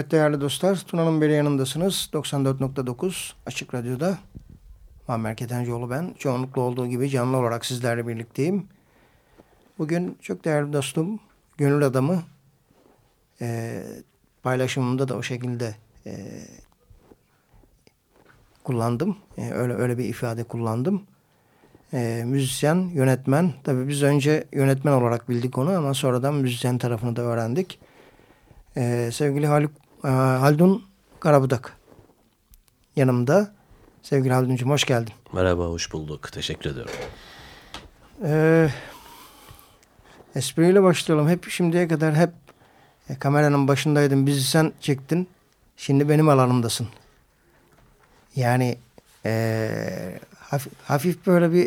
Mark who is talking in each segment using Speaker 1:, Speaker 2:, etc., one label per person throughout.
Speaker 1: Evet değerli dostlar, Tuna'nın beri yanındasınız. 94.9 Açık Radyo'da Muammer Ketencoğlu ben. Çoğunlukla olduğu gibi canlı olarak sizlerle birlikteyim. Bugün çok değerli dostum, gönül adamı e, paylaşımımda da o şekilde e, kullandım. E, öyle öyle bir ifade kullandım. E, müzisyen, yönetmen. Tabii biz önce yönetmen olarak bildik onu ama sonradan müzisyen tarafını da öğrendik. E, sevgili Haluk, Haldun Karabudak yanımda. Sevgili Haldun'cum hoş geldin.
Speaker 2: Merhaba, hoş bulduk. Teşekkür ediyorum.
Speaker 1: Ee, espriyle başlayalım. Hep şimdiye kadar hep e, kameranın başındaydın. Bizi sen çektin. Şimdi benim alanımdasın. Yani e, hafif, hafif böyle bir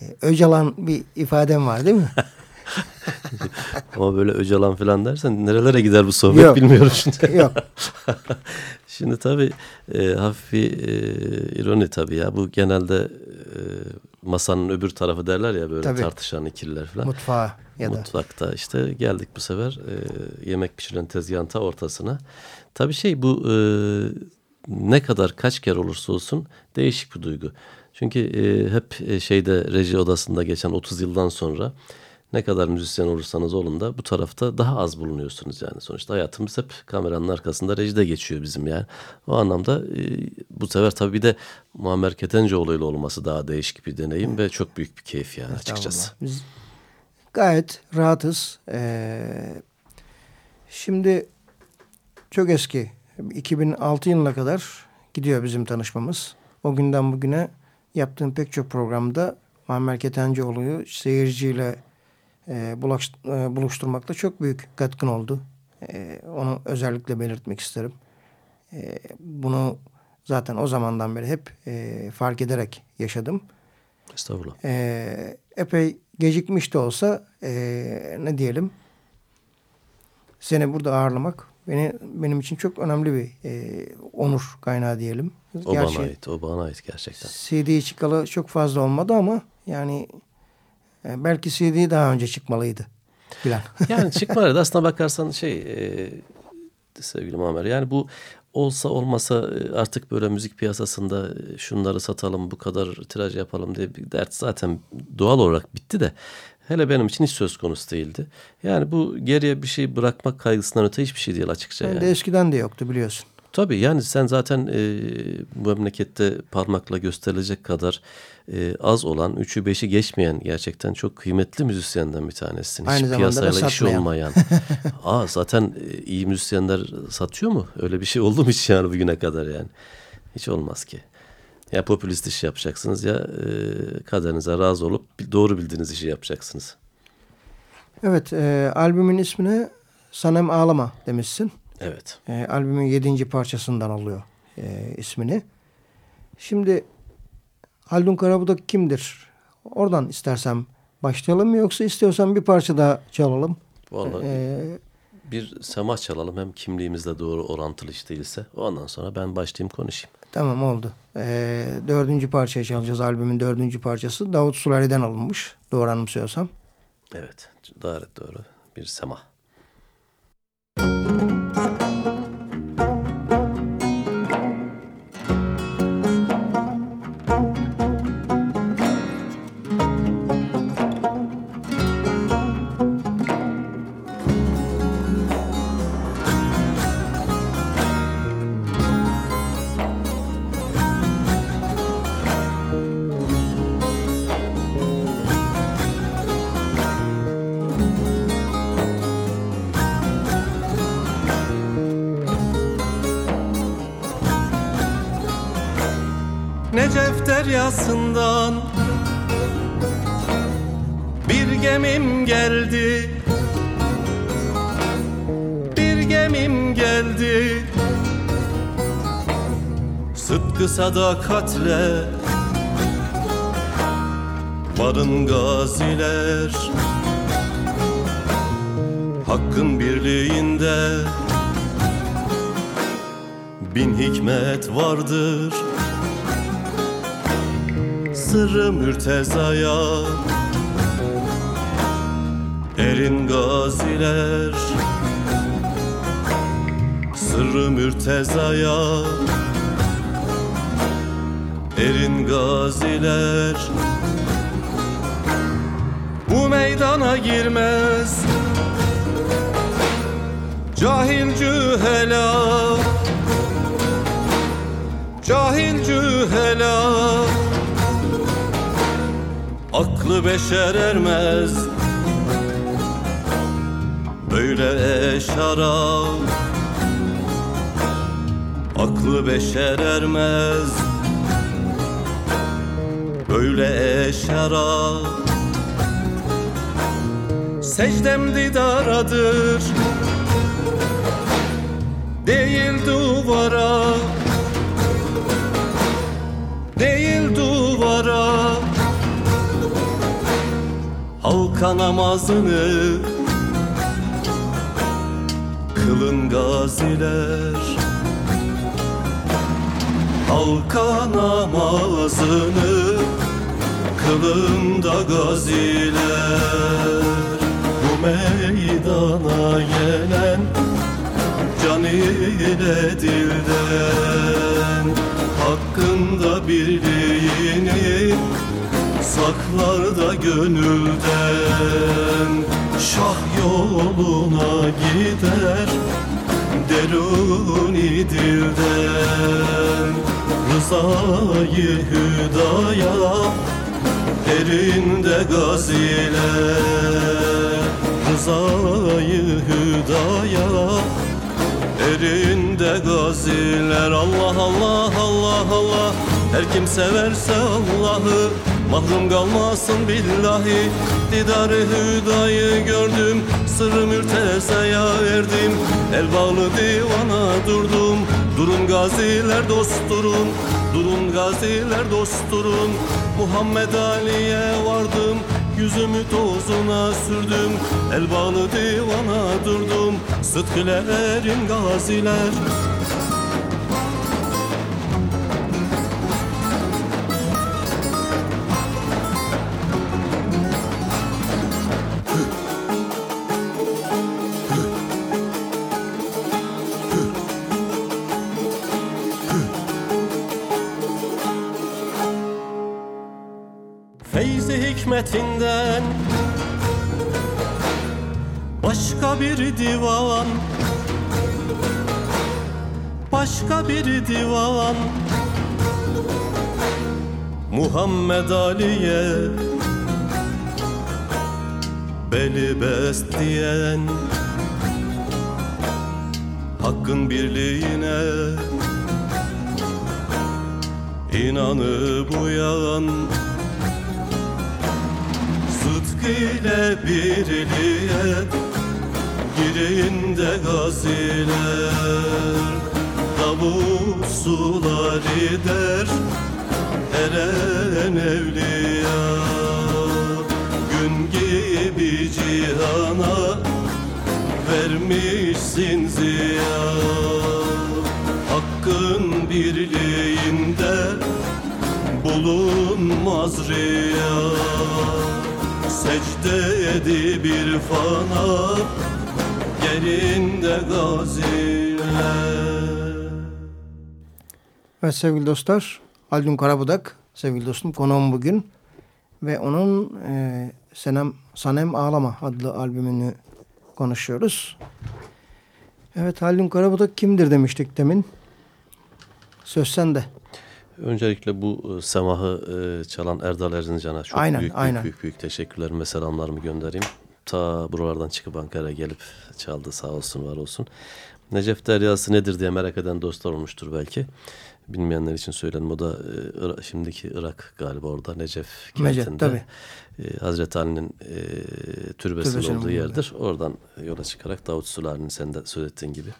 Speaker 1: e, öcalan bir ifadem var değil mi?
Speaker 2: Ama böyle öcalan falan dersen nerelere gider bu sohbet
Speaker 1: Yok.
Speaker 2: bilmiyorum şimdi.
Speaker 1: Yok.
Speaker 2: şimdi tabii e, hafif bir e, ironi tabii ya. Bu genelde e, masanın öbür tarafı derler ya böyle
Speaker 1: Tabii.
Speaker 2: tartışan ikililer falan.
Speaker 1: Mutfağa ya da.
Speaker 2: Mutfakta işte geldik bu sefer e, yemek pişirilen tezgahın ta ortasına. Tabii şey bu e, ne kadar kaç kere olursa olsun değişik bir duygu. Çünkü e, hep e, şeyde reji odasında geçen 30 yıldan sonra ne kadar müzisyen olursanız olun da bu tarafta daha az bulunuyorsunuz yani. Sonuçta hayatımız hep kameranın arkasında rejide geçiyor bizim yani. O anlamda e, bu sefer tabii bir de Muammer Ketencoğlu ile olması daha değişik bir deneyim ve çok büyük bir keyif yani açıkçası.
Speaker 1: Biz gayet rahatız. Ee, şimdi çok eski 2006 yılına kadar gidiyor bizim tanışmamız. O günden bugüne yaptığım pek çok programda Muammer Ketencoğlu'yu seyirciyle e, bulaş, e, buluşturmakta çok büyük katkın oldu. E, onu özellikle belirtmek isterim. E, bunu zaten o zamandan beri hep e, fark ederek yaşadım.
Speaker 2: Estağfurullah.
Speaker 1: E, epey gecikmiş de olsa e, ne diyelim seni burada ağırlamak beni benim için çok önemli bir e, onur kaynağı diyelim.
Speaker 2: O bana ait, o bana ait gerçekten.
Speaker 1: CD çıkalı çok fazla olmadı ama yani e, belki CD daha önce çıkmalıydı filan.
Speaker 2: Yani çıkmadı. Aslına bakarsan şey e, sevgili Muammer yani bu olsa olmasa e, artık böyle müzik piyasasında e, şunları satalım bu kadar tiraj yapalım diye bir dert zaten doğal olarak bitti de hele benim için hiç söz konusu değildi. Yani bu geriye bir şey bırakmak kaygısından öte hiçbir şey değil açıkça
Speaker 1: Ben
Speaker 2: yani.
Speaker 1: de eskiden de yoktu biliyorsun.
Speaker 2: Tabii yani sen zaten e, bu memlekette parmakla gösterilecek kadar e, az olan, üçü beşi geçmeyen gerçekten çok kıymetli müzisyenden bir tanesin.
Speaker 1: Aynı
Speaker 2: Hiç piyasayla işi olmayan. Aa zaten e, iyi müzisyenler satıyor mu? Öyle bir şey oldu mu hiç yani bugüne kadar yani? Hiç olmaz ki. Ya popülist iş yapacaksınız ya e, kaderinize razı olup doğru bildiğiniz işi yapacaksınız.
Speaker 1: Evet e, albümün ismini Sanem Ağlama demişsin.
Speaker 2: Evet.
Speaker 1: E, albümün yedinci parçasından alıyor e, ismini. Şimdi Haldun Karabudak kimdir? Oradan istersem başlayalım mı yoksa istiyorsan bir parça daha çalalım.
Speaker 2: Vallahi
Speaker 1: E,
Speaker 2: bir sema çalalım hem kimliğimizle doğru orantılı iş değilse. Ondan sonra ben başlayayım konuşayım.
Speaker 1: tamam oldu. E, dördüncü parçayı çalacağız albümün dördüncü parçası. Davut Sulari'den alınmış. Doğru anımsıyorsam.
Speaker 2: Evet, doğru doğru. Bir sema.
Speaker 3: Necef deryasından bir gemim geldi Bir gemim geldi Sıdkı sadakatle Varın gaziler Hakkın birliğinde Bin hikmet vardır sırrı mürtezaya Erin gaziler. Sırrı mürtezaya erin gaziler. Bu meydana girmez Cahil cühela. Cahil cühela Aklı beşer ermez Böyle eşara Aklı beşer ermez Böyle eşara Secdem didaradır. Değil duvara Halka namazını Kılın gaziler. Halka namazını Kılın da gaziler. Bu meydana gelen Can ile dilden Hakkında birliğini Saklar da gönülden Şah yoluna gider Deruni dilden Rızayı hüdaya Erinde gaziler Rızayı hüdaya Erinde gaziler. Allah Allah Allah Allah. Her kim severse Allah'ı Mahrum kalmasın billahi. Didarı hüdayı gördüm. Sırrı mürtezaya erdim El bağlı divana durdum. Durun gaziler dost durun Durun gaziler dost durun Muhammed Ali'ye vardım. Yüzümü tozuna sürdüm. El bağlı divana durdum. Erin gaziler Feyzi hikmetinden Başka bir divan. Başka bir divan. Muhammed Ali'ye Beli besleyen Hakkın birliğine inanıp uyan Sıdk ile birliğe Girin gaziler Davut sular der Eren evliya. Gün gibi cihana Vermişsin ziya. Hakkın birliğinde bulunmaz riya Secde edip bir fana Yerinde gaziler
Speaker 1: Evet sevgili dostlar, Haldun Karabudak sevgili dostum konuğum bugün ve onun e, Senem Sanem Ağlama adlı albümünü konuşuyoruz. Evet Haldun Karabudak kimdir demiştik demin. Söz sende.
Speaker 2: Öncelikle bu e, semahı e, çalan Erdal Erzincan'a çok
Speaker 1: Aynen,
Speaker 2: büyük,
Speaker 1: aynen.
Speaker 2: büyük büyük teşekkürlerimi ve selamlarımı göndereyim. Ta buralardan çıkıp Ankara'ya gelip çaldı sağ olsun var olsun. Necef Deryası nedir diye merak eden dostlar olmuştur belki. Bilmeyenler için söyledim. O da e, şimdiki Irak galiba orada Necef kentinde.
Speaker 1: tabii.
Speaker 2: E, Hazreti Ali'nin e, türbesinin
Speaker 1: Türbesinin
Speaker 2: olduğu yerdir. Oradan yola çıkarak Davut Sulari'nin sen de söz ettiğin gibi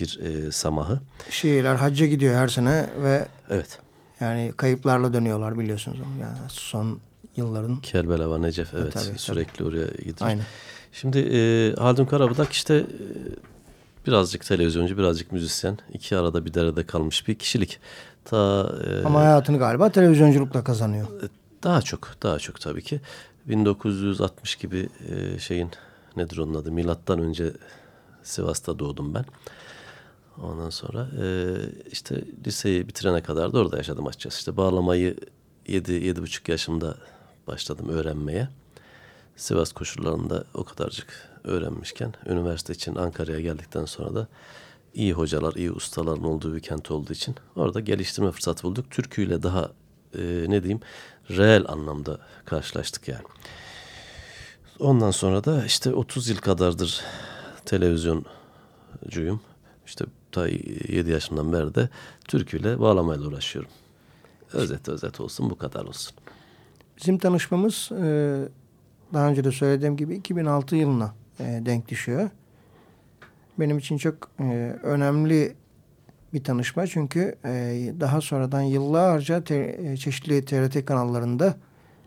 Speaker 2: bir e, samahı.
Speaker 1: Şiirler hacca gidiyor her sene ve
Speaker 2: Evet.
Speaker 1: Yani kayıplarla dönüyorlar biliyorsunuz. Yani son yılların.
Speaker 2: Kerbela ve Necef evet
Speaker 1: tabii, tabii.
Speaker 2: sürekli oraya gidiyor.
Speaker 1: Aynen.
Speaker 2: Şimdi e, Haldun Karabudak işte e, birazcık televizyoncu birazcık müzisyen iki arada bir derede kalmış bir kişilik. Ta e,
Speaker 1: Ama hayatını galiba televizyonculukla kazanıyor.
Speaker 2: daha çok daha çok tabii ki 1960 gibi e, şeyin nedir onun adı milattan önce Sivas'ta doğdum ben. Ondan sonra e, işte liseyi bitirene kadar da orada yaşadım açıkçası. İşte bağlamayı 7-7,5 yaşımda başladım öğrenmeye. Sivas koşullarında o kadarcık öğrenmişken üniversite için Ankara'ya geldikten sonra da iyi hocalar, iyi ustaların olduğu bir kent olduğu için orada geliştirme fırsatı bulduk. Türküyle daha e, ne diyeyim reel anlamda karşılaştık yani. Ondan sonra da işte 30 yıl kadardır televizyoncuyum. İşte ta 7 yaşından beri de türküyle bağlamayla uğraşıyorum. Özet özet olsun bu kadar olsun.
Speaker 1: Bizim tanışmamız e, daha önce de söylediğim gibi 2006 yılına e, denk düşüyor. Benim için çok e, önemli bir tanışma çünkü e, daha sonradan yıllarca te, çeşitli TRT kanallarında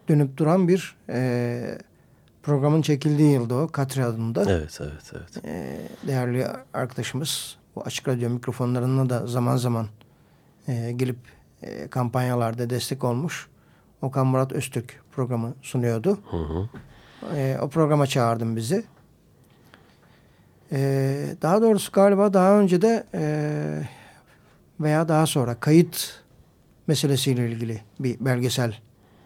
Speaker 1: dönüp duran bir e, programın çekildiği yılda o Katri adında.
Speaker 2: Evet, evet, evet.
Speaker 1: E, değerli arkadaşımız bu açık radyo mikrofonlarına da zaman zaman e, gelip e, kampanyalarda destek olmuş. Okan Murat Öztürk programı sunuyordu.
Speaker 2: Hı hı.
Speaker 1: E, o programa çağırdım bizi. E, daha doğrusu galiba daha önce de e, veya daha sonra kayıt meselesiyle ilgili bir belgesel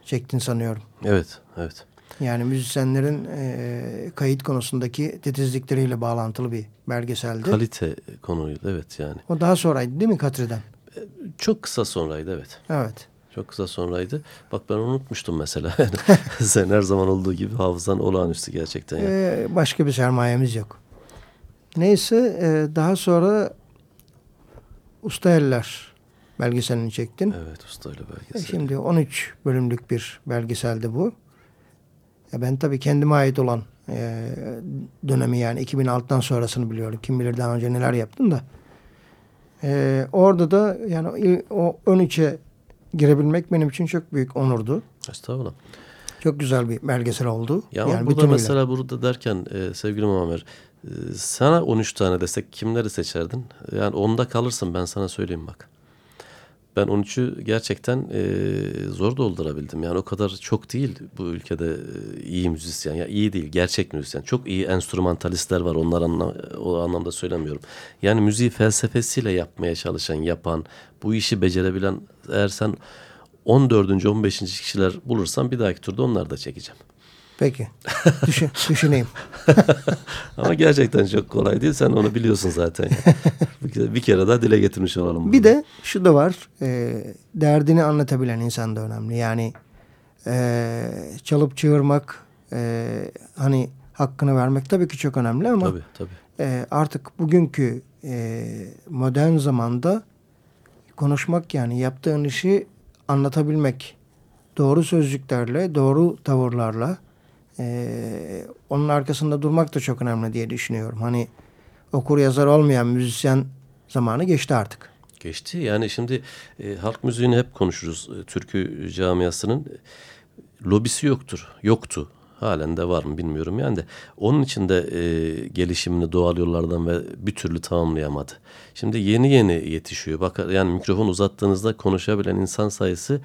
Speaker 1: çektin sanıyorum.
Speaker 2: Evet, evet.
Speaker 1: Yani müzisyenlerin e, kayıt konusundaki titizlikleriyle bağlantılı bir belgeseldi.
Speaker 2: Kalite konuydu evet yani.
Speaker 1: O daha sonraydı değil mi Katri'den?
Speaker 2: Çok kısa sonraydı evet.
Speaker 1: Evet.
Speaker 2: Çok kısa sonraydı. Bak ben unutmuştum mesela. Sen her zaman olduğu gibi hafızan olağanüstü gerçekten. Yani.
Speaker 1: Ee, başka bir sermayemiz yok. Neyse e, daha sonra Usta Eller belgeselini çektin.
Speaker 2: Evet ustayla
Speaker 1: E,
Speaker 2: belgesel.
Speaker 1: şimdi 13 bölümlük bir belgeseldi bu. E, ben tabii kendime ait olan e, dönemi yani 2006'dan sonrasını biliyorum. Kim bilir daha önce neler yaptım da. E, orada da yani o 13'e girebilmek benim için çok büyük onurdu.
Speaker 2: Estağfurullah.
Speaker 1: Çok güzel bir belgesel oldu.
Speaker 2: Ya
Speaker 1: yani
Speaker 2: burada
Speaker 1: bütünüyle.
Speaker 2: mesela burada derken e, sevgili Muammer e, sana 13 tane desek kimleri seçerdin? Yani onda kalırsın ben sana söyleyeyim bak. Ben 13'ü gerçekten e, zor doldurabildim. Yani o kadar çok değil bu ülkede e, iyi müzisyen. Ya iyi değil gerçek müzisyen. Çok iyi enstrümantalistler var onlar anla, o anlamda söylemiyorum. Yani müziği felsefesiyle yapmaya çalışan, yapan, bu işi becerebilen eğer sen 14. 15. kişiler bulursan bir dahaki turda onları da çekeceğim.
Speaker 1: Peki. Düşün, düşüneyim.
Speaker 2: Ama gerçekten çok kolay değil. Sen onu biliyorsun zaten. bir, kere, bir kere daha dile getirmiş olalım.
Speaker 1: Bir de şu da var. E, derdini anlatabilen insan da önemli. Yani e, çalıp çığırmak, e, hani hakkını vermek tabii ki çok önemli ama
Speaker 2: Tabii tabii.
Speaker 1: e, artık bugünkü e, modern zamanda konuşmak yani yaptığın işi anlatabilmek doğru sözcüklerle, doğru tavırlarla e, onun arkasında durmak da çok önemli diye düşünüyorum. Hani okur yazar olmayan müzisyen zamanı geçti artık.
Speaker 2: Geçti. Yani şimdi e, halk müziğini hep konuşuruz. E, türkü camiasının lobisi yoktur. Yoktu. Halen de var mı bilmiyorum yani de. Onun için de e, gelişimini doğal yollardan ve bir türlü tamamlayamadı. Şimdi yeni yeni yetişiyor. Bak yani mikrofon uzattığınızda konuşabilen insan sayısı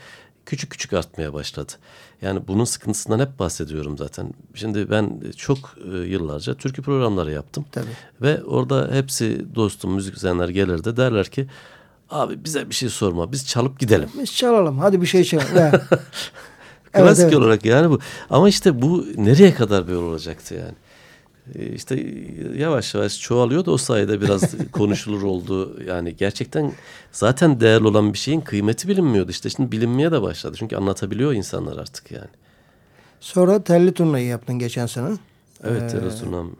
Speaker 2: küçük küçük artmaya başladı. Yani bunun sıkıntısından hep bahsediyorum zaten. Şimdi ben çok e, yıllarca türkü programları yaptım.
Speaker 1: Tabii.
Speaker 2: Ve orada hepsi dostum müzisyenler gelirdi derler ki abi bize bir şey sorma biz çalıp gidelim.
Speaker 1: Biz çalalım. Hadi bir şey çalalım. Ya. Evet,
Speaker 2: Klasik
Speaker 1: evet.
Speaker 2: olarak yani bu. Ama işte bu nereye kadar böyle olacaktı yani. Ee, İşte yavaş yavaş çoğalıyor da o sayede biraz konuşulur oldu. Yani gerçekten zaten değerli olan bir şeyin kıymeti bilinmiyordu. İşte şimdi bilinmeye de başladı. Çünkü anlatabiliyor insanlar artık yani.
Speaker 1: Sonra telli turnayı yaptın geçen sene.
Speaker 2: Evet,
Speaker 1: Ee,
Speaker 2: Telesunam.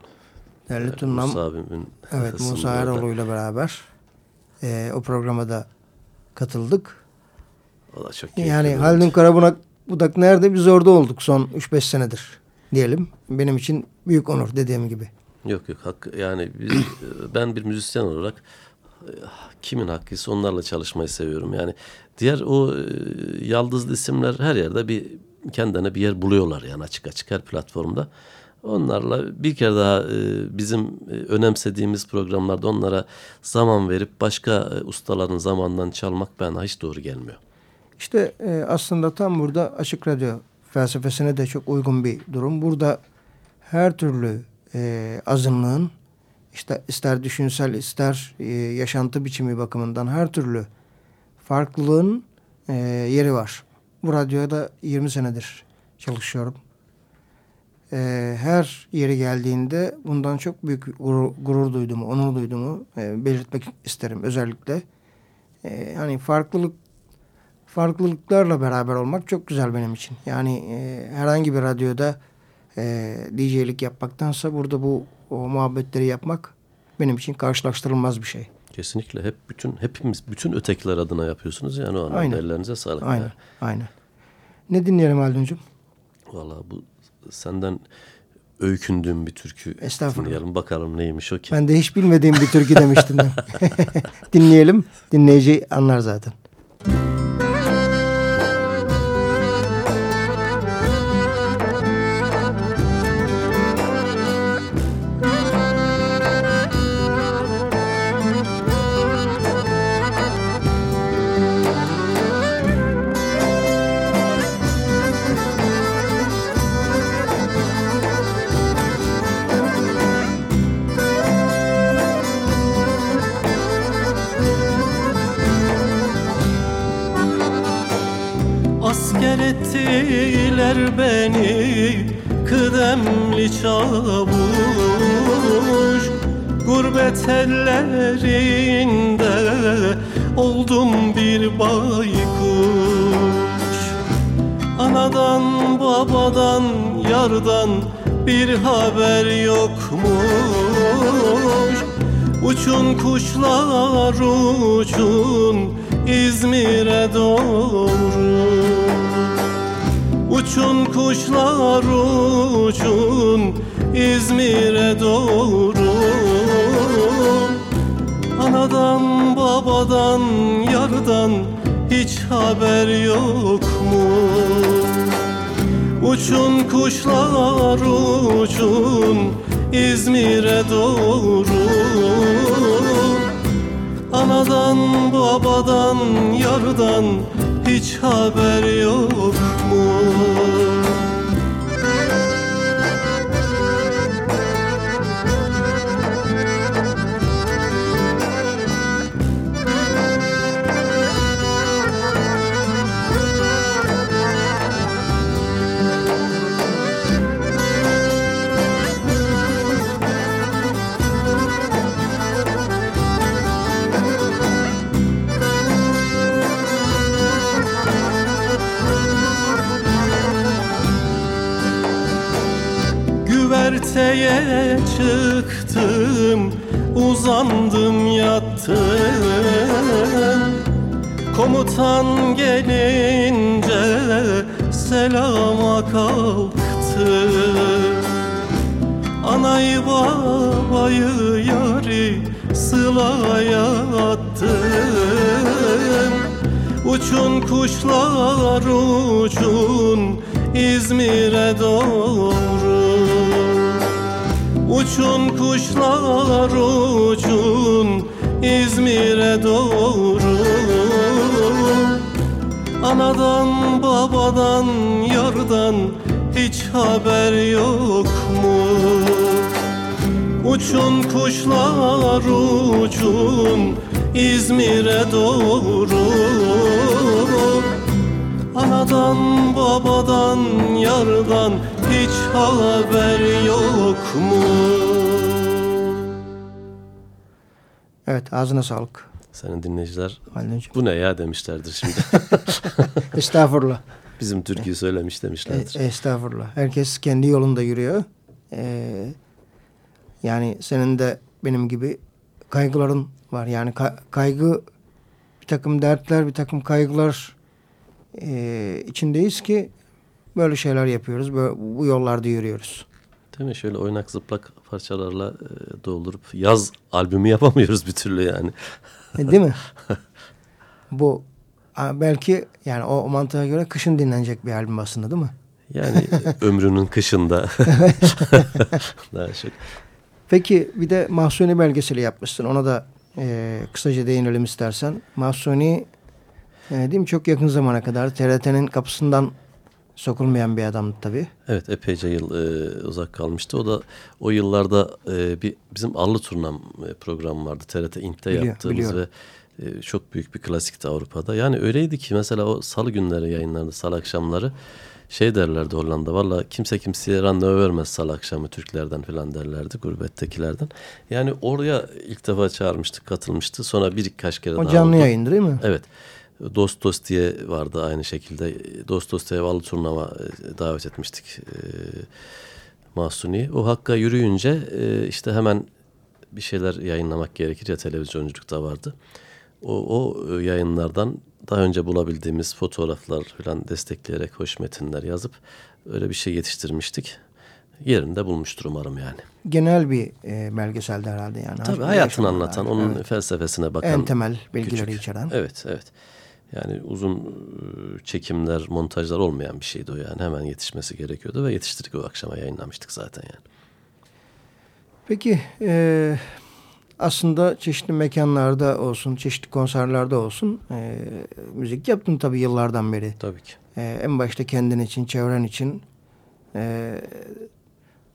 Speaker 1: Telli turnam.
Speaker 2: Musa abimin
Speaker 1: Evet Musa. Eroğlu ile beraber e, o programa da katıldık.
Speaker 2: O da çok keyifli
Speaker 1: Yani Haldun Karabudak Budak nerede? Biz orada olduk son 3-5 senedir diyelim. Benim için büyük onur dediğim gibi.
Speaker 2: Yok yok hak, yani biz, ben bir müzisyen olarak kimin hakkıysa onlarla çalışmayı seviyorum. Yani diğer o e, yaldızlı isimler her yerde bir kendine bir yer buluyorlar yani açık açık her platformda. Onlarla bir kere daha e, bizim e, önemsediğimiz programlarda onlara zaman verip başka ustaların zamandan çalmak bana hiç doğru gelmiyor.
Speaker 1: İşte aslında tam burada Açık Radyo felsefesine de çok uygun bir durum. Burada her türlü e, azınlığın işte ister düşünsel ister e, yaşantı biçimi bakımından her türlü farklılığın e, yeri var. Bu radyoda 20 senedir çalışıyorum. E, her yeri geldiğinde bundan çok büyük gurur, gurur duyduğumu, onur duyduğumu e, belirtmek isterim özellikle. E, hani farklılık farklılıklarla beraber olmak çok güzel benim için. Yani e, herhangi bir radyoda e, DJ'lik yapmaktansa burada bu o muhabbetleri yapmak benim için karşılaştırılmaz bir şey.
Speaker 2: Kesinlikle hep bütün hepimiz bütün ötekiler adına yapıyorsunuz yani o anlamda
Speaker 1: Aynen.
Speaker 2: ellerinize sağlık.
Speaker 1: Aynen, aynen. Ne dinleyelim Haldun'cum?
Speaker 2: Valla bu senden öykündüğüm bir türkü
Speaker 1: Estağfurullah.
Speaker 2: dinleyelim bakalım neymiş o ki.
Speaker 1: Ben de hiç bilmediğim bir türkü demiştim. ben. Dinleyelim. Dinleyici anlar zaten.
Speaker 3: Oldum bir baykuş. Anadan babadan yardan bir haber yokmuş. Uçun kuşlar uçun İzmir'e doğru. Uçun kuşlar uçun İzmir'e doğru babadan yardan hiç haber yok mu? Uçun kuşlar uçun İzmir'e doğru Anadan babadan yardan hiç haber yok mu? Uzandım yattım Komutan gelince Selama kalktım Anayı babayı yari Sılaya attım Uçun kuşlar uçun İzmir'e doğru Uçun kuşlar uçun İzmir'e doğru Anadan babadan yardan hiç haber yok mu? Uçun kuşlar uçun İzmir'e doğru Anadan babadan yardan hiç haber yok mu?
Speaker 1: Evet ağzına sağlık.
Speaker 2: Senin dinleyiciler
Speaker 1: Haldun'cum.
Speaker 2: bu ne ya demişlerdir şimdi.
Speaker 1: Estağfurullah.
Speaker 2: Bizim türküyü söylemiş demişlerdir.
Speaker 1: E, estağfurullah. Herkes kendi yolunda yürüyor. Ee, yani senin de benim gibi kaygıların var. Yani ka- kaygı bir takım dertler, bir takım kaygılar e, içindeyiz ki böyle şeyler yapıyoruz. Böyle, bu yollarda yürüyoruz.
Speaker 2: Değil mi? Şöyle oynak zıplak parçalarla e, doldurup yaz albümü yapamıyoruz bir türlü yani.
Speaker 1: E, değil mi? Bu belki yani o, o mantığa göre kışın dinlenecek bir albüm aslında değil mi?
Speaker 2: Yani ömrünün kışında. Daha çok.
Speaker 1: Peki bir de Mahsuni belgeseli yapmışsın. Ona da e, kısaca değinelim istersen. Mahsuni e, değil mi çok yakın zamana kadar TRT'nin kapısından sokulmayan bir adamdı tabii.
Speaker 2: Evet epeyce yıl e, uzak kalmıştı. O da o yıllarda e, bir bizim Allı Turnam e, programı vardı. TRT İnt'te
Speaker 1: Biliyor,
Speaker 2: yaptığımız
Speaker 1: biliyorum.
Speaker 2: ve e, çok büyük bir klasikti Avrupa'da. Yani öyleydi ki mesela o salı günleri yayınlandı salı akşamları. Şey derlerdi Hollanda valla kimse kimseye randevu vermez salı akşamı Türklerden falan derlerdi gurbettekilerden. Yani oraya ilk defa çağırmıştık katılmıştı sonra birkaç kere
Speaker 1: O
Speaker 2: daha
Speaker 1: canlı
Speaker 2: oldu.
Speaker 1: yayın değil mi?
Speaker 2: Evet. Dostos diye vardı aynı şekilde. Dostos diye Vallı Turnava e, davet etmiştik e, Mahsuni'yi. O hakka yürüyünce e, işte hemen bir şeyler yayınlamak gerekir ya televizyonculukta vardı. O, o e, yayınlardan daha önce bulabildiğimiz fotoğraflar falan destekleyerek hoş metinler yazıp öyle bir şey yetiştirmiştik. Yerinde bulmuştur umarım yani.
Speaker 1: Genel bir e, belgeseldi herhalde yani.
Speaker 2: Tabii hayatını anlatan, onun
Speaker 1: Evet.
Speaker 2: felsefesine bakan.
Speaker 1: En temel bilgileri
Speaker 2: küçük.
Speaker 1: içeren.
Speaker 2: Evet, evet. Yani uzun e, çekimler, montajlar olmayan bir şeydi o yani. Hemen yetişmesi gerekiyordu ve yetiştirdik o akşama yayınlamıştık zaten yani.
Speaker 1: Peki e, aslında çeşitli mekanlarda olsun, çeşitli konserlerde olsun e, müzik yaptın tabii yıllardan beri.
Speaker 2: Tabii ki.
Speaker 1: E, en başta kendin için, çevren için. E,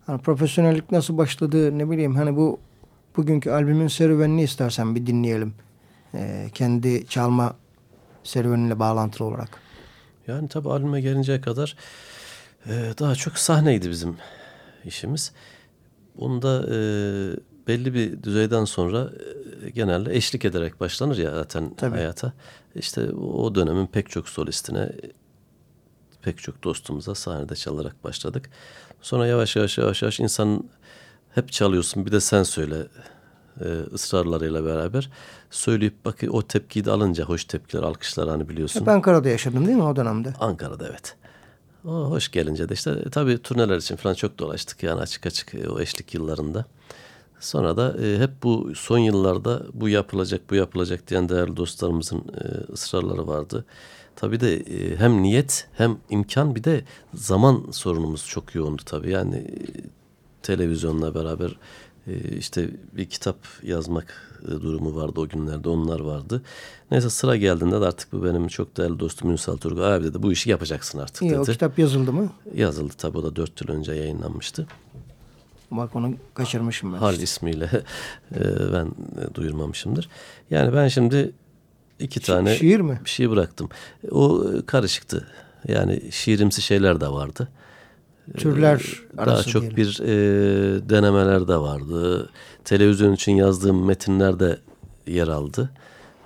Speaker 1: hani profesyonellik nasıl başladı ne bileyim hani bu bugünkü albümün serüvenini istersen bir dinleyelim. E, kendi çalma serüveniyle bağlantılı olarak.
Speaker 2: Yani tabii albüme gelinceye kadar e, daha çok sahneydi bizim işimiz. Bunda e, belli bir düzeyden sonra e, genelde eşlik ederek başlanır ya zaten
Speaker 1: Tabii.
Speaker 2: hayata. İşte o dönemin pek çok solistine, pek çok dostumuza sahnede çalarak başladık. Sonra yavaş yavaş yavaş yavaş insan hep çalıyorsun bir de sen söyle e, ısrarlarıyla beraber söyleyip bak o tepkiyi de alınca hoş tepkiler alkışlar hani biliyorsun.
Speaker 1: Hep Ankara'da yaşadım değil mi o dönemde?
Speaker 2: Ankara'da evet. O hoş gelince de işte e, tabii turneler için falan çok dolaştık yani açık açık e, o eşlik yıllarında. Sonra da e, hep bu son yıllarda bu yapılacak bu yapılacak diyen değerli dostlarımızın e, ısrarları vardı. Tabii de e, hem niyet hem imkan bir de zaman sorunumuz çok yoğundu tabii. Yani e, televizyonla beraber işte bir kitap yazmak e, durumu vardı o günlerde onlar vardı. Neyse sıra geldiğinde de artık bu benim çok değerli dostum Ünsal Turgay abi dedi bu işi yapacaksın artık
Speaker 1: İyi, o
Speaker 2: dedi.
Speaker 1: kitap yazıldı mı?
Speaker 2: Yazıldı tabii o da dört yıl önce yayınlanmıştı.
Speaker 1: Bak onu kaçırmışım ben.
Speaker 2: Hal ismiyle e, ben duyurmamışımdır. Yani ben şimdi iki tane
Speaker 1: şiir mi?
Speaker 2: bir şey bıraktım. O e, karışıktı. Yani şiirimsi şeyler de vardı.
Speaker 1: Türler
Speaker 2: Daha
Speaker 1: arası
Speaker 2: çok
Speaker 1: diyelim.
Speaker 2: bir e, denemeler de vardı. Televizyon için yazdığım metinler de yer aldı.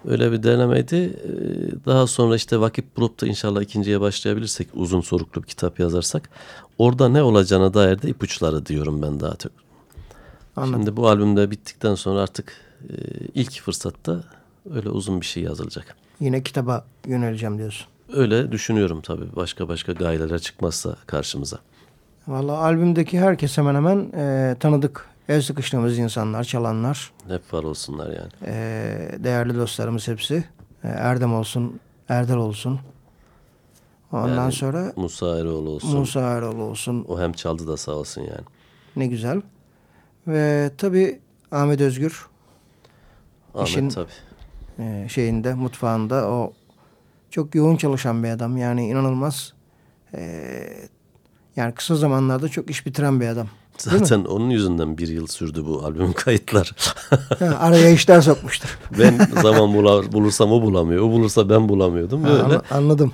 Speaker 2: Öyle bir denemeydi. E, Daha sonra işte vakit bulup da inşallah ikinciye başlayabilirsek uzun soluklu bir kitap yazarsak orada ne olacağına dair de ipuçları diyorum ben daha çok.
Speaker 1: Anladım.
Speaker 2: Şimdi bu albümde bittikten sonra artık e, ilk fırsatta öyle uzun bir şey yazılacak.
Speaker 1: Yine kitaba yöneleceğim diyorsun.
Speaker 2: Öyle düşünüyorum tabii başka başka gayeler çıkmazsa karşımıza.
Speaker 1: Vallahi albümdeki herkes hemen hemen e, tanıdık. El sıkıştığımız insanlar, çalanlar,
Speaker 2: Hep var olsunlar yani.
Speaker 1: e, değerli dostlarımız hepsi. E, Erdem olsun, Erdal olsun. Ondan
Speaker 2: Yani
Speaker 1: sonra
Speaker 2: Musa Eroğlu olsun.
Speaker 1: Musa Eroğlu olsun.
Speaker 2: O hem çaldı da sağ olsun yani.
Speaker 1: Ne güzel. Ve tabii Ahmet Özgür
Speaker 2: Ahmet
Speaker 1: İşin-
Speaker 2: tabii.
Speaker 1: e, şeyinde, mutfağında o çok yoğun çalışan bir adam. Yani inanılmaz. e, yani kısa zamanlarda çok iş bitiren bir adam.
Speaker 2: Zaten onun yüzünden bir yıl sürdü bu albüm kayıtlar.
Speaker 1: Ha, araya işler sokmuştur.
Speaker 2: ben zaman bula- bulursam o bulamıyor. O bulursa ben bulamıyordum.
Speaker 1: Ha,
Speaker 2: Böyle
Speaker 1: anla- anladım.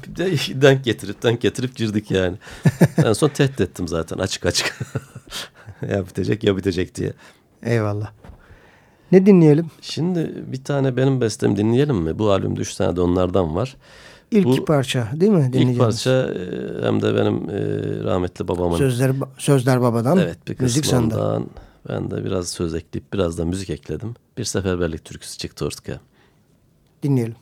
Speaker 2: denk getirip denk getirip girdik yani. en son tehdit ettim zaten açık açık. ya bitecek ya bitecek diye.
Speaker 1: Eyvallah. Ne dinleyelim?
Speaker 2: Şimdi bir tane benim bestem dinleyelim mi? Bu albümde üç tane de onlardan var.
Speaker 1: İlk
Speaker 2: Bu-
Speaker 1: parça değil mi?
Speaker 2: İlk parça e, hem de benim e, rahmetli babamın
Speaker 1: Sözler, Sözler Babadan.
Speaker 2: evet bir
Speaker 1: müzik sende.
Speaker 2: kısmından ben de biraz söz ekleyip biraz da müzik ekledim. Bir seferberlik türküsü çıktı ortaya.
Speaker 1: Dinleyelim.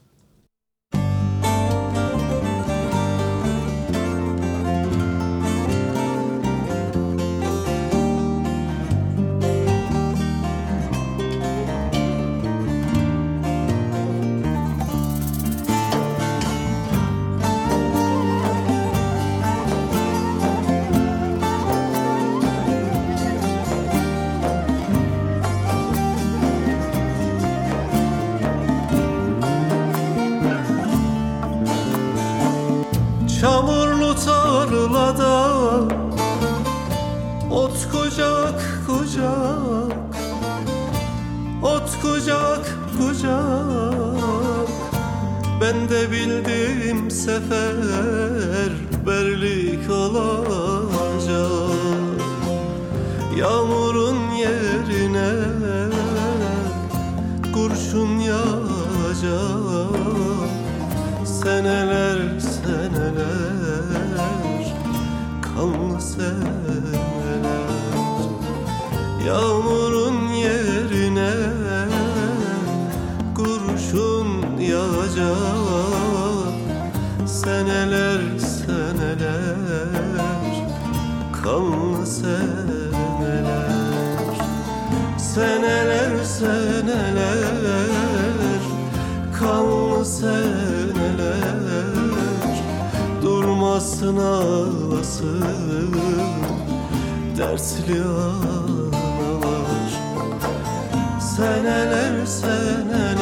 Speaker 3: Yağacak Seneler seneler. Kanlı seneler Seneler seneler. Kanlı seneler Durmasın ağlasın dertli ağlar Seneler seneler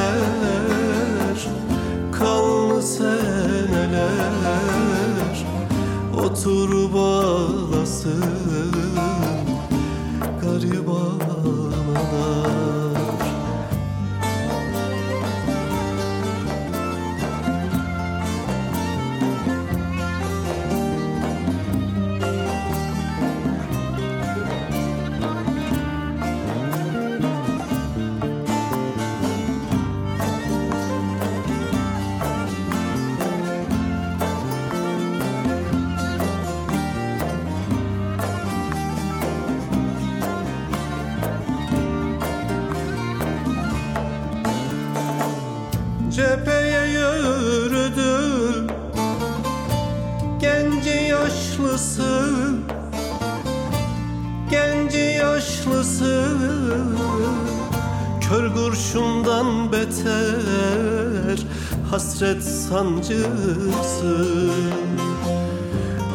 Speaker 3: Otur bağlasın Hasret sancısı.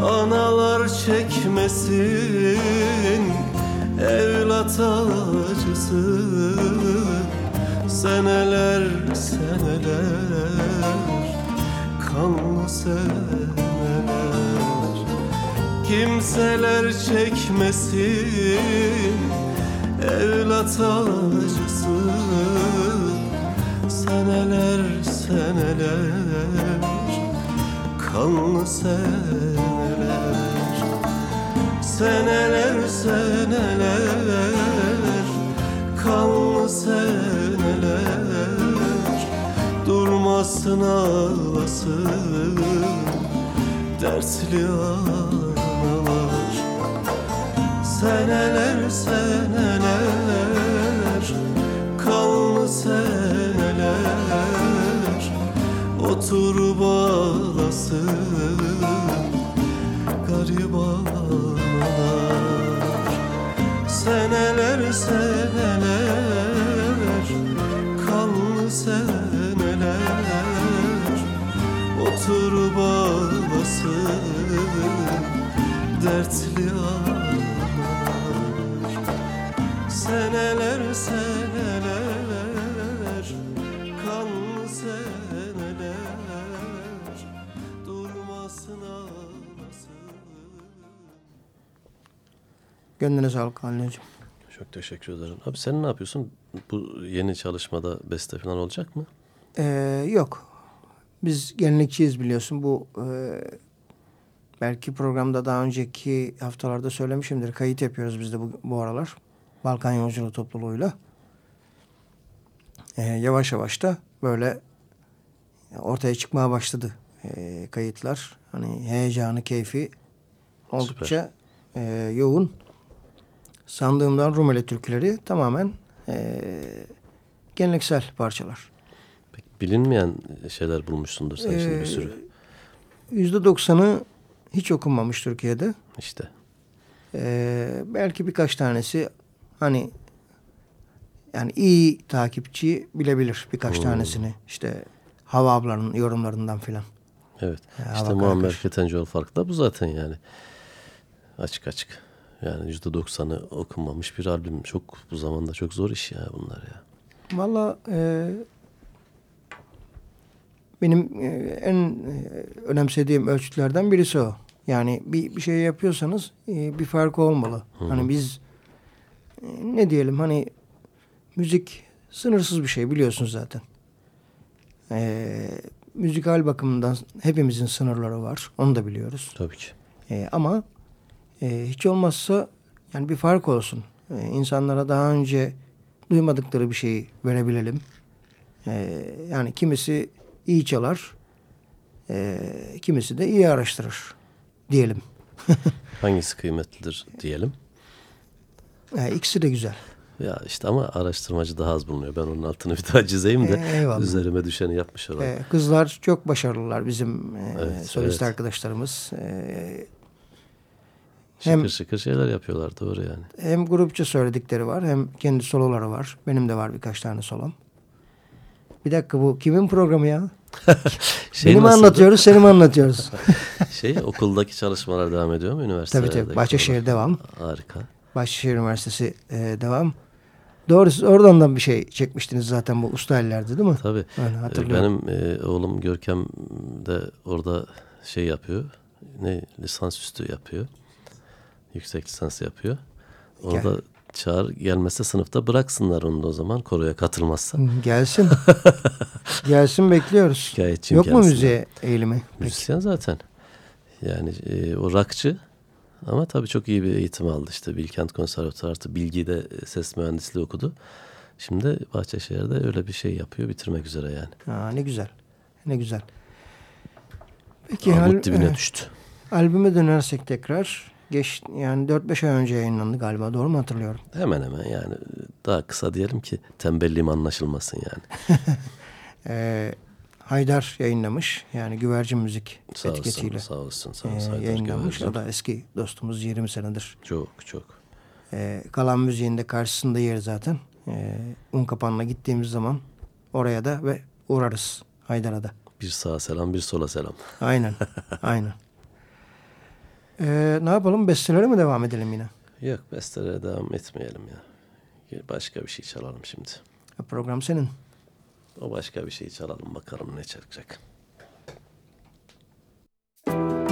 Speaker 3: Analar çekmesin Evlat acısı. Seneler seneler Kanlı seneler. Kimseler çekmesin Evlat acısı. Seneler seneler Kanlı seneler Seneler seneler Kanlı seneler. Durmasın ağlasın Dertli analar Seneler seneler Kanlı seneler Otur bağlasın Garip analar Seneler seneler Kanlı seneler. Otur bağlasın Dertli
Speaker 1: Gönlüne sağlık anneciğim.
Speaker 2: Çok teşekkür ederim. Abi sen ne yapıyorsun? Bu yeni çalışmada beste falan olacak mı?
Speaker 1: Ee, yok. Biz gelenekçiyiz biliyorsun. Bu e, belki programda daha önceki haftalarda söylemişimdir. Kayıt yapıyoruz biz de bu, bu aralar. Balkan Yolculuğu topluluğuyla. Ee, yavaş yavaş da böyle ortaya çıkmaya başladı e, kayıtlar. Hani heyecanı, keyfi oldukça e, yoğun. Sandığımdan Rumeli türküleri tamamen e, geleneksel parçalar.
Speaker 2: Peki bilinmeyen şeyler bulmuşsundur sen şimdi
Speaker 1: Ee,
Speaker 2: bir sürü.
Speaker 1: Yüzde doksanı hiç okunmamış Türkiye'de.
Speaker 2: İşte.
Speaker 1: Ee, belki birkaç tanesi hani yani iyi takipçi bilebilir birkaç
Speaker 2: Hmm.
Speaker 1: tanesini. İşte Hava ablanın yorumlarından filan.
Speaker 2: Evet.
Speaker 1: Ya,
Speaker 2: işte Muammer. Ketencoğlu farkı da bu zaten yani. Açık açık. Yani yüzde doksanı okunmamış bir albüm. Çok bu zamanda çok zor iş ya bunlar ya.
Speaker 1: Valla e, benim e, en e, önemsediğim ölçütlerden birisi o. Yani bir, bir şey yapıyorsanız e, bir farkı olmalı. Hani biz e, ne diyelim hani müzik sınırsız bir şey biliyorsunuz zaten. Ee, müzikal bakımından hepimizin sınırları var. Onu da biliyoruz.
Speaker 2: Tabii ki.
Speaker 1: Ee, ama e, hiç olmazsa yani bir fark olsun. Ee, insanlara daha önce duymadıkları bir şeyi verebilelim. Ee, yani kimisi iyi çalar, e, kimisi de iyi araştırır diyelim.
Speaker 2: Hangisi kıymetlidir diyelim.
Speaker 1: Yani ikisi de güzel.
Speaker 2: Ya işte ama araştırmacı daha az bulunuyor. Ben onun altını bir daha çizeyim de
Speaker 1: eyvallah.
Speaker 2: üzerime düşeni yapmış olalım.
Speaker 1: Ee, kızlar çok başarılılar bizim e,
Speaker 2: Evet,
Speaker 1: solist
Speaker 2: evet.
Speaker 1: arkadaşlarımız. Ee,
Speaker 2: şıkır
Speaker 1: hem-
Speaker 2: şıkır şeyler yapıyorlar doğru yani.
Speaker 1: hem grupça söyledikleri var hem kendi soloları var. Benim de var birkaç tane solom. Bir dakika bu kimin programı ya?
Speaker 2: Şey
Speaker 1: Beni mi
Speaker 2: nasıldı?
Speaker 1: anlatıyoruz, seni mi anlatıyoruz?
Speaker 2: Şey okuldaki çalışmalar devam ediyor mu üniversitelerde?
Speaker 1: tabii tabii. Bahçeşehir devam.
Speaker 2: Harika.
Speaker 1: Bahçeşehir Üniversitesi e, devam. Doğru siz oradan da bir şey çekmiştiniz zaten bu usta ellerde değil mi?
Speaker 2: Tabii. Ee,
Speaker 1: hatırlıyorum.
Speaker 2: Benim e, oğlum Görkem de orada şey yapıyor. Ne lisansüstü yapıyor. Yüksek lisans yapıyor. Onu da çağır gelmezse sınıfta bıraksınlar onu da o zaman koroya katılmazsa.
Speaker 1: Gelsin. Gelsin bekliyoruz.
Speaker 2: Şikayetçiyim
Speaker 1: Yok mu
Speaker 2: kendisine.
Speaker 1: müziğe eğilimi? Peki.
Speaker 2: Müzisyen zaten. Yani e, o rakçı ama tabii çok iyi bir eğitim aldı. İşte Bilkent Konservatuarı artı Bilgi'de e, ses mühendisliği okudu. Şimdi Bahçeşehir'de öyle bir şey yapıyor bitirmek üzere yani.
Speaker 1: Aa, ne güzel. Ne güzel. Peki
Speaker 2: Armut dibine
Speaker 1: e,
Speaker 2: düştü.
Speaker 1: albüme dönersek tekrar geç yani 4-5 ay önce yayınlandı galiba doğru mu hatırlıyorum?
Speaker 2: Hemen hemen yani daha kısa diyelim ki tembelliğim anlaşılmasın yani.
Speaker 1: Ee, Haydar yayınlamış yani güvercin müzik
Speaker 2: Sağ olsun,
Speaker 1: etiketiyle
Speaker 2: sağ olsun, sağ
Speaker 1: e,
Speaker 2: olsun. Haydar
Speaker 1: yayınlanmış.
Speaker 2: Güvercin.
Speaker 1: O da eski dostumuz 20 senedir.
Speaker 2: Çok çok.
Speaker 1: Ee, kalan müziğin de karşısında yeri zaten. Ee, un kapanına gittiğimiz zaman oraya da ve uğrarız Haydar'a da.
Speaker 2: Bir sağa selam bir sola selam.
Speaker 1: Aynen. aynen. Ee, ne yapalım? Bestelere mi devam edelim yine?
Speaker 2: Yok bestelere devam etmeyelim ya. Başka bir şey çalalım şimdi.
Speaker 1: Program senin.
Speaker 2: O başka bir şey çalalım bakalım ne çalacak.
Speaker 3: Bu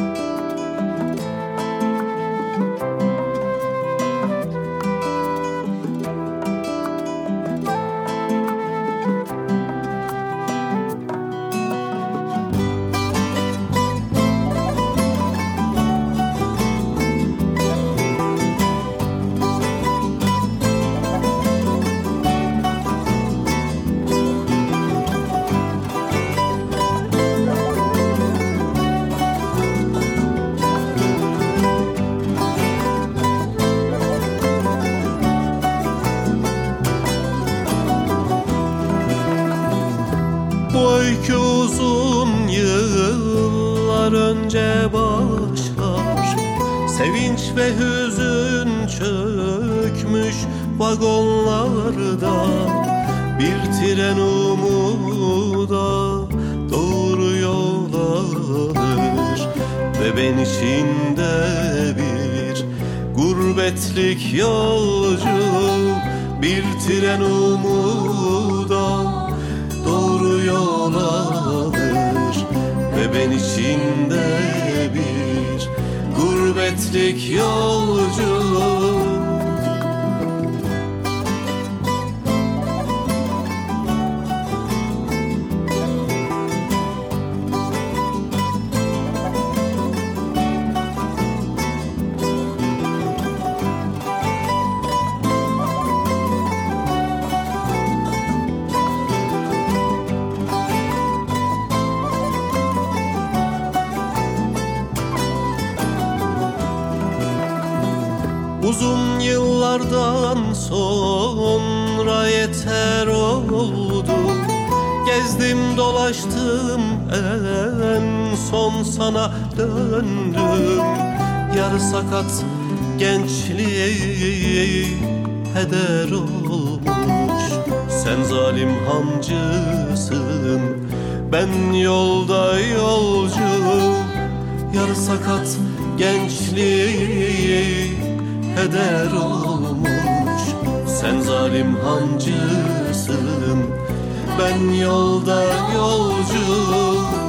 Speaker 3: Sevinç ve hüzün çökmüş vagonlarda Bir tren umuda doğru yol Ve ben içinde bir gurbetlik yolcu Bir tren umuda doğru yol Ve ben içinde gurbetlik yolcu sana döndüm. Yarı sakat gençliği heder olmuş. Sen zalim hancısın ben yolda yolcu Yarı sakat gençliği heder olmuş. Sen zalim hancısın Ben yolda yolcu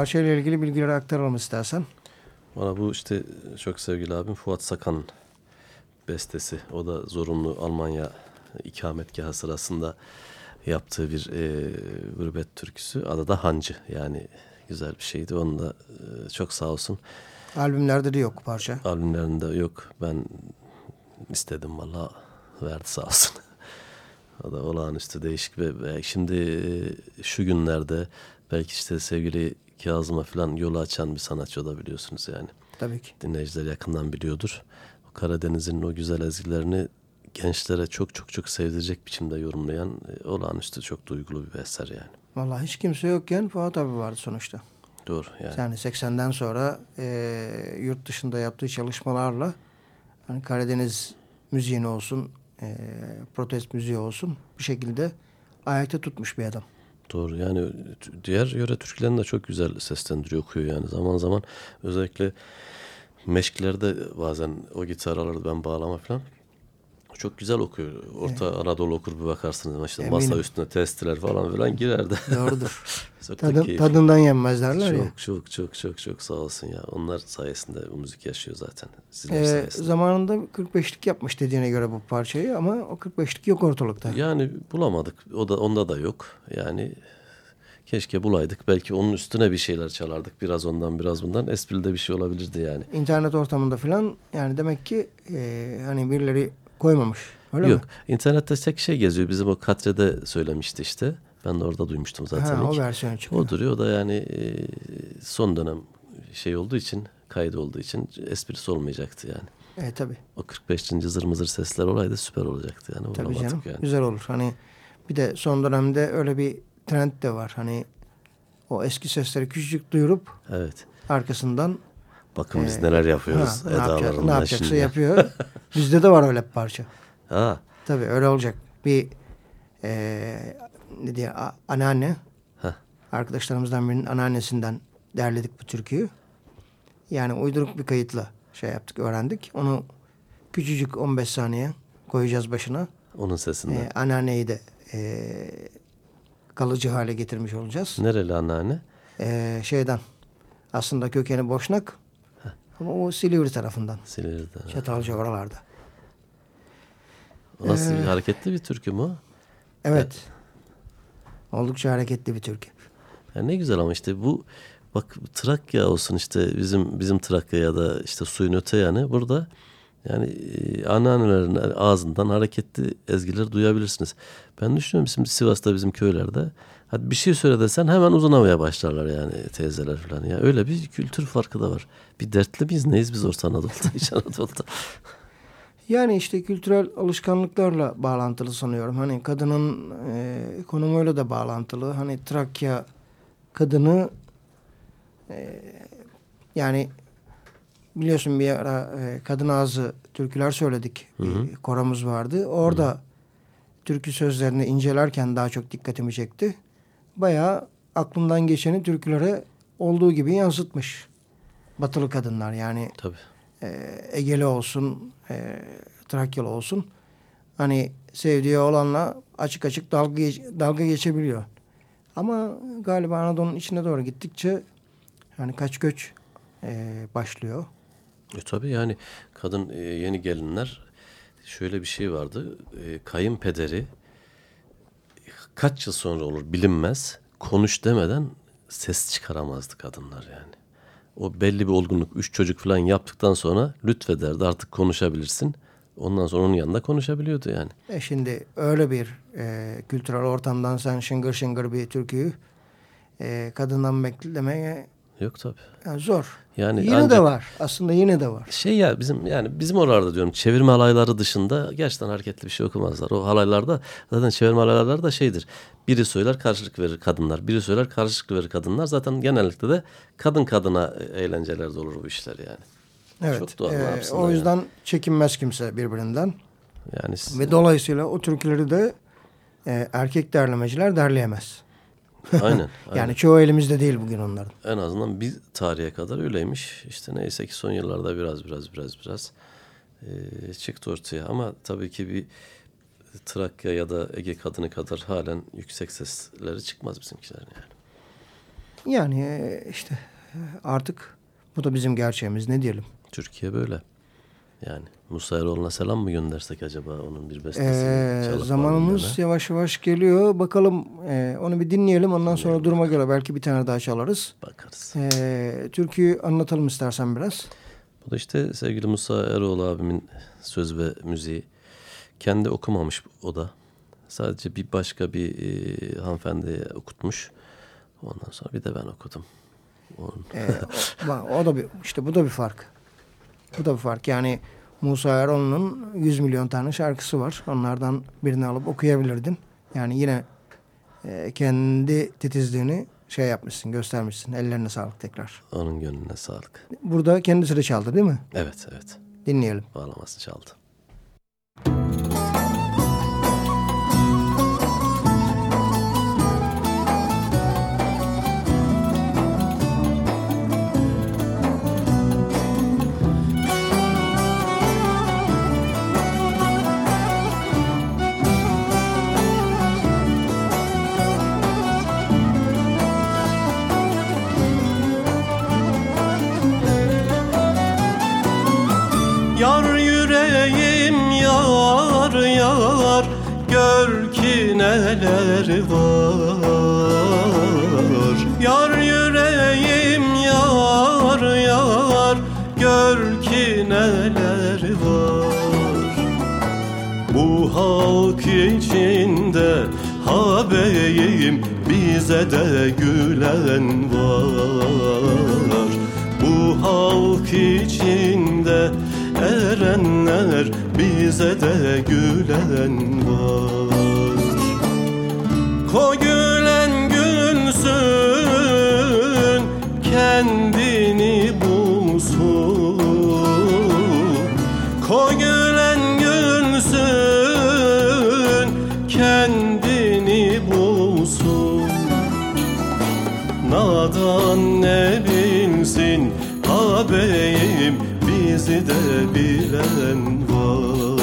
Speaker 1: parçayla ilgili bilgileri aktaralım istersen.
Speaker 2: Bana bu işte çok sevgili abim Fuat Sakan'ın bestesi. O da zorunlu Almanya ikametgahı sırasında yaptığı bir e, gurbet türküsü. Adı da Hancı. Yani güzel bir şeydi. Onu da e, çok sağ olsun.
Speaker 1: Albümlerde de yok parça.
Speaker 2: Albümlerinde yok. Ben istedim valla verdi sağ olsun. o da olağanüstü değişik ve, ve şimdi e, şu günlerde belki işte sevgili Kazım'a falan yolu açan bir sanatçı o da biliyorsunuz yani.
Speaker 1: Tabii ki.
Speaker 2: Dinleyiciler yakından biliyordur. Karadeniz'in o güzel ezgilerini gençlere çok çok çok sevdirecek biçimde yorumlayan e, olağanüstü çok duygulu bir eser yani.
Speaker 1: Vallahi hiç kimse yokken Fuat abi vardı sonuçta.
Speaker 2: Doğru yani.
Speaker 1: Yani 80'den sonra e, yurt dışında yaptığı çalışmalarla hani Karadeniz müziğini olsun, e, protest müziği olsun bir şekilde ayakta tutmuş bir adam.
Speaker 2: Doğru. Yani diğer yöre türkülerini de çok güzel seslendiriyor okuyor yani. Zaman zaman özellikle meşklerde bazen o gitarları ben bağlama falan çok güzel okuyor. Orta Anadolu okur bir bakarsınız işte masa
Speaker 1: Eminim.
Speaker 2: üstüne testiler falan filan girerdi.
Speaker 1: Doğrudur.
Speaker 2: Çok
Speaker 1: Tadın, tadından yenmez derler ya.
Speaker 2: Çok çok çok çok çok sağ olsun ya. Onlar sayesinde bu müzik yaşıyor zaten. Sizler
Speaker 1: Ee,
Speaker 2: sayesinde.
Speaker 1: zamanında 45'lik yapmış dediğine göre bu parçayı ama o 45'lik yok ortalıkta.
Speaker 2: Yani bulamadık. O da onda da yok. Yani keşke bulaydık. Belki onun üstüne bir şeyler çalardık. Biraz ondan biraz bundan. Esprili de bir şey olabilirdi yani.
Speaker 1: İnternet ortamında falan yani demek ki e, hani birileri koymamış. Öyle
Speaker 2: Yok.
Speaker 1: mi?
Speaker 2: İnternette tek şey geziyor. Bizim o Katre'de söylemişti işte. Ben de orada duymuştum zaten.
Speaker 1: Ha, o versiyon çıkıyor.
Speaker 2: O duruyor. O da yani e, son dönem şey olduğu için, kaydı olduğu için esprisi olmayacaktı yani.
Speaker 1: E, tabii.
Speaker 2: O 45. zır mızır sesler olaydı süper olacaktı yani.
Speaker 1: Tabii canım.
Speaker 2: yani.
Speaker 1: Güzel olur. Hani bir de son dönemde öyle bir trend de var. Hani o eski sesleri küçücük duyurup
Speaker 2: Evet.
Speaker 1: arkasından
Speaker 2: Bakın biz
Speaker 1: Ee,
Speaker 2: neler yapıyoruz.
Speaker 1: ha, ne, yapacak,
Speaker 2: Edalarından
Speaker 1: ne yapacaksa
Speaker 2: şimdi.
Speaker 1: yapıyor. Bizde de var öyle bir parça.
Speaker 2: Ha,
Speaker 1: Tabii öyle olacak. Bir e, ne diye anneanne
Speaker 2: Heh.
Speaker 1: arkadaşlarımızdan birinin anneannesinden derledik bu türküyü. Yani uyduruk bir kayıtla şey yaptık, öğrendik. Onu küçücük 15 saniye koyacağız başına.
Speaker 2: onun sesinden.
Speaker 1: E, anneanneyi de e, kalıcı hale getirmiş olacağız.
Speaker 2: Nereli anneanne?
Speaker 1: E, şeyden aslında kökeni Boşnak ama o Silivri tarafından.
Speaker 2: Silivri'den.
Speaker 1: Çatalca oralarda.
Speaker 2: O Nasıl
Speaker 1: Ee,
Speaker 2: bir hareketli bir türkü mü? o?
Speaker 1: Evet. Oldukça hareketli bir türkü.
Speaker 2: Ya ne güzel ama işte bu bak Trakya olsun işte bizim bizim Trakya ya da işte suyun öte yanı burada yani e, anneannelerin ağzından hareketli ezgiler duyabilirsiniz. Ben düşünüyorum şimdi Sivas'ta bizim köylerde hadi bir şey söyle desen hemen uzunamaya başlarlar yani teyzeler falan. Ya öyle bir kültür farkı da var. Bir dertli miyiz neyiz biz Orta Anadolu'da, İç Anadolu'da?
Speaker 1: Yani işte kültürel alışkanlıklarla bağlantılı sanıyorum. Hani kadının e, konumuyla da bağlantılı. Hani Trakya kadını e, yani biliyorsun bir ara e, kadın ağzı türküler söyledik. Bir koramız vardı. Orada türkü sözlerini incelerken daha çok dikkatimi çekti. Bayağı aklından geçeni türkülere olduğu gibi yansıtmış. Batılı kadınlar yani
Speaker 2: Tabii.
Speaker 1: e, Egeli olsun, e, Trakyalı olsun. Hani sevdiği olanla açık açık dalga, geç- dalga geçebiliyor. Ama galiba Anadolu'nun içine doğru gittikçe yani kaç göç e, başlıyor.
Speaker 2: E tabii yani kadın e, yeni gelinler şöyle bir şey vardı. E, kayınpederi kaç yıl sonra olur bilinmez. Konuş demeden ses çıkaramazdı kadınlar yani. O belli bir olgunluk, üç çocuk falan yaptıktan sonra lütfederdi artık konuşabilirsin. Ondan sonra onun yanında konuşabiliyordu yani.
Speaker 1: E şimdi öyle bir e, kültürel ortamdan sen şıngır şıngır bir türküyü e, kadından beklemeye
Speaker 2: Yok tabii.
Speaker 1: Yani zor.
Speaker 2: Yani
Speaker 1: yine
Speaker 2: ancak-
Speaker 1: de var. Aslında yine de var.
Speaker 2: Şey ya bizim yani bizim oralarda diyorum çevirme halayları dışında gerçekten hareketli bir şey okumazlar. O halaylarda zaten çevirme halayları da şeydir. Biri söyler karşılık verir kadınlar. Biri söyler karşılık verir kadınlar. Zaten genellikle de kadın kadına eğlenceler de olur bu işler yani.
Speaker 1: Evet.
Speaker 2: Çok doğal, yapsınlar
Speaker 1: o yüzden çekinmez kimse birbirinden.
Speaker 2: Yani siz-
Speaker 1: Ve dolayısıyla o türküleri de e, erkek derlemeciler derleyemez.
Speaker 2: Aynen, aynen.
Speaker 1: Yani çoğu elimizde değil bugün onların.
Speaker 2: En azından bir tarihe kadar öyleymiş. İşte neyse ki son yıllarda biraz biraz biraz biraz eee, çıktı ortaya. Ama tabii ki bir Trakya ya da Ege kadını kadar halen yüksek sesleri çıkmaz bizimkilerin yani.
Speaker 1: Yani e, işte e, artık bu da bizim gerçeğimiz ne diyelim.
Speaker 2: Türkiye böyle. Yani Musa Eroğlu'na selam mı göndersek acaba onun bir bestesini?
Speaker 1: Ee, zamanımız
Speaker 2: bağlamayana?
Speaker 1: yavaş yavaş geliyor. Bakalım e, onu bir dinleyelim. Ondan sonra duruma göre belki bir tane daha çalarız.
Speaker 2: Bakarız.
Speaker 1: Ee, türküyü anlatalım istersen biraz.
Speaker 2: Bu da işte sevgili Musa Eroğlu abimin söz ve müziği. Kendi okumamış o da. Sadece bir başka bir e, hanımefendiye okutmuş. Ondan sonra bir de ben okudum. Onun-
Speaker 1: Ee, o, o da bir işte bu da bir fark. Bu da bir fark. Yani Musa Eroğlu'nun 100 milyon tane şarkısı var. Onlardan birini alıp okuyabilirdin. Yani yine e, kendi titizliğini şey yapmışsın, göstermişsin. Ellerine sağlık tekrar.
Speaker 2: Onun gönlüne sağlık.
Speaker 1: Burada kendisi de çaldı değil mi?
Speaker 2: Evet evet.
Speaker 1: Dinleyelim.
Speaker 2: Bağlaması çaldı.
Speaker 3: Neler var. Yar yüreğim yar yar. Gör ki neler var. Bu halk içinde habeyim bize de gülen var. Bu halk içinde erenler bize de gülen var Nadan ne bilsin ağabeyim bizi de bilen var.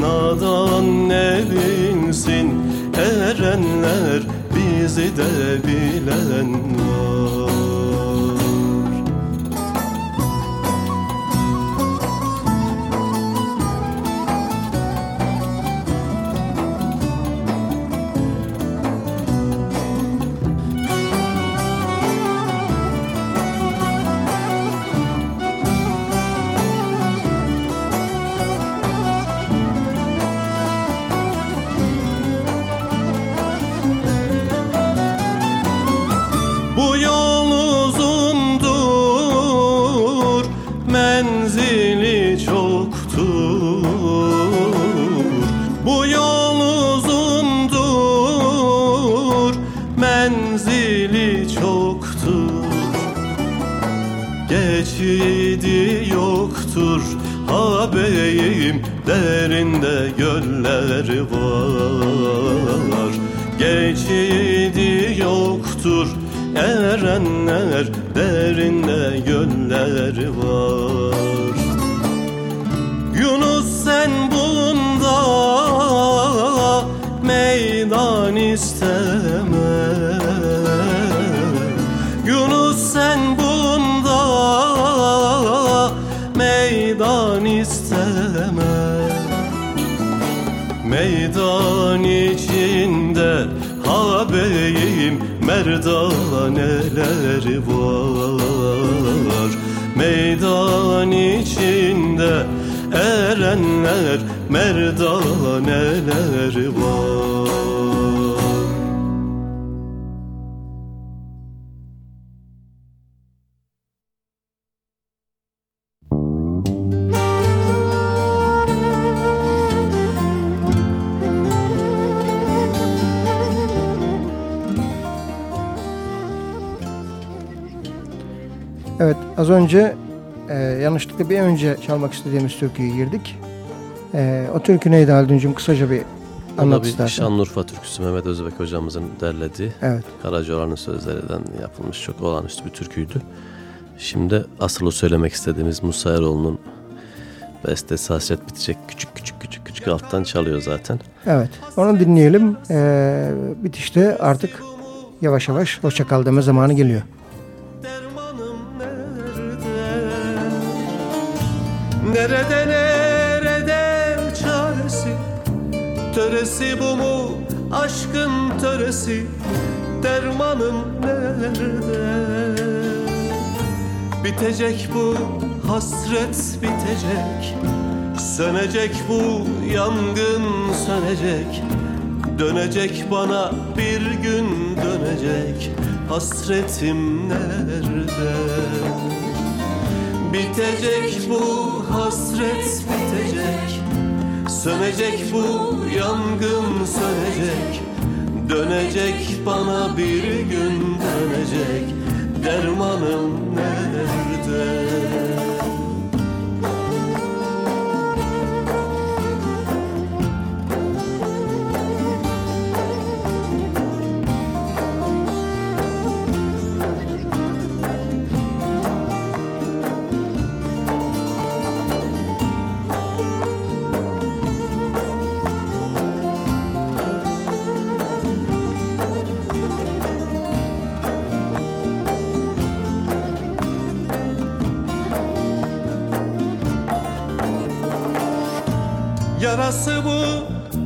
Speaker 3: Nadan ne bilsin erenler bizi de bilen var habeyim neler Merdala neler var
Speaker 1: Evet az önce e, yanlışlıkla bir önce çalmak istediğimiz türküyü girdik. E, o türkü neydi Haldun'cum kısaca bir
Speaker 2: O
Speaker 1: anlat istersen.
Speaker 2: Şanlıurfa türküsü Mehmet Özbek hocamızın derlediği
Speaker 1: Evet.
Speaker 2: Karacaoğlan'ın sözlerinden yapılmış çok olağanüstü bir türküydü. Şimdi asıl o söylemek istediğimiz Musa Eroğlu'nun bestesi hasret bitecek küçük küçük küçük küçük alttan çalıyor zaten.
Speaker 1: Evet. Onu dinleyelim. E, bitişte artık yavaş yavaş hoşça kal deme zamanı geliyor.
Speaker 3: Dermanım nerede? Nerede nerede Töresi bu mu aşkın töresi? Dermanım nerede? Bitecek bu hasret bitecek Sönecek bu yangın sönecek Dönecek bana bir gün dönecek Hasretim nerede? Bitecek bu hasret bitecek Sönecek bu yangın sönecek Dönecek bana bir gün dönecek Dermanım nerede? Yarası bu